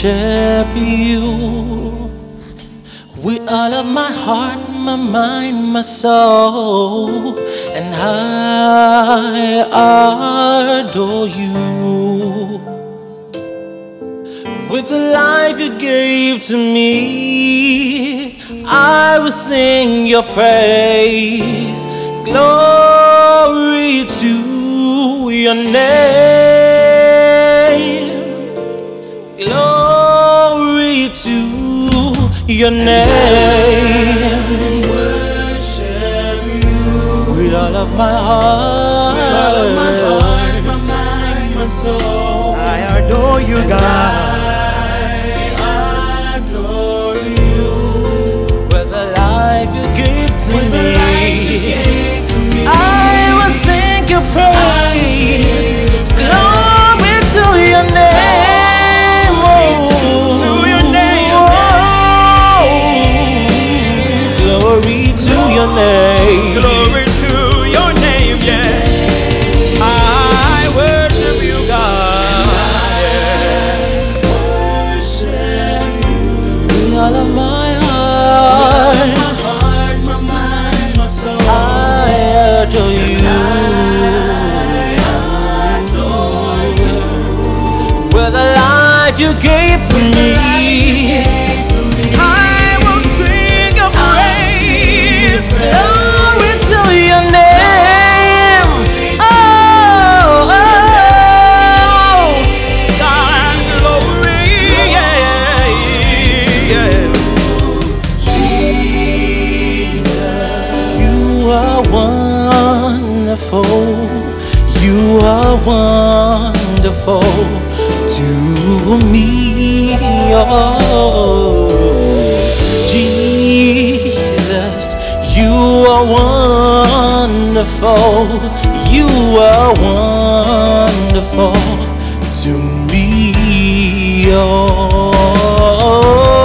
Worship you with all of my heart, my mind, my soul, and I adore you. With the life you gave to me, I will sing your praise. Glory to your name. Your name. Worship you With all of my heart, my heart, my mind, my soul. I adore you, God. You gave to me. I will sing praise. Oh, glory to your name. Oh, oh, glory, yeah, yeah. you are wonderful. You are wonderful to me. Oh, Jesus, you are wonderful. You are wonderful to me. Oh,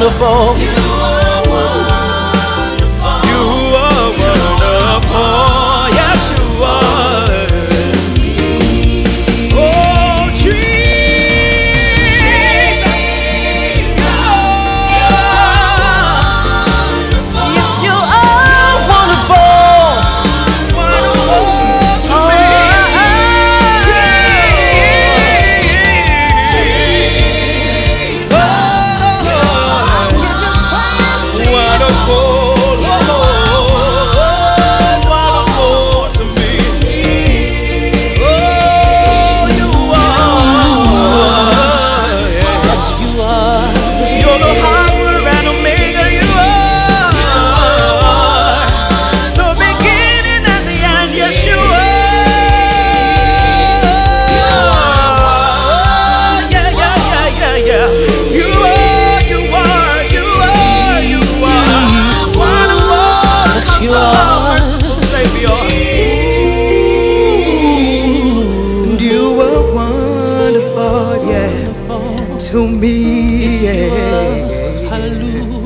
wonderful. to me. Yeah. Hallelujah.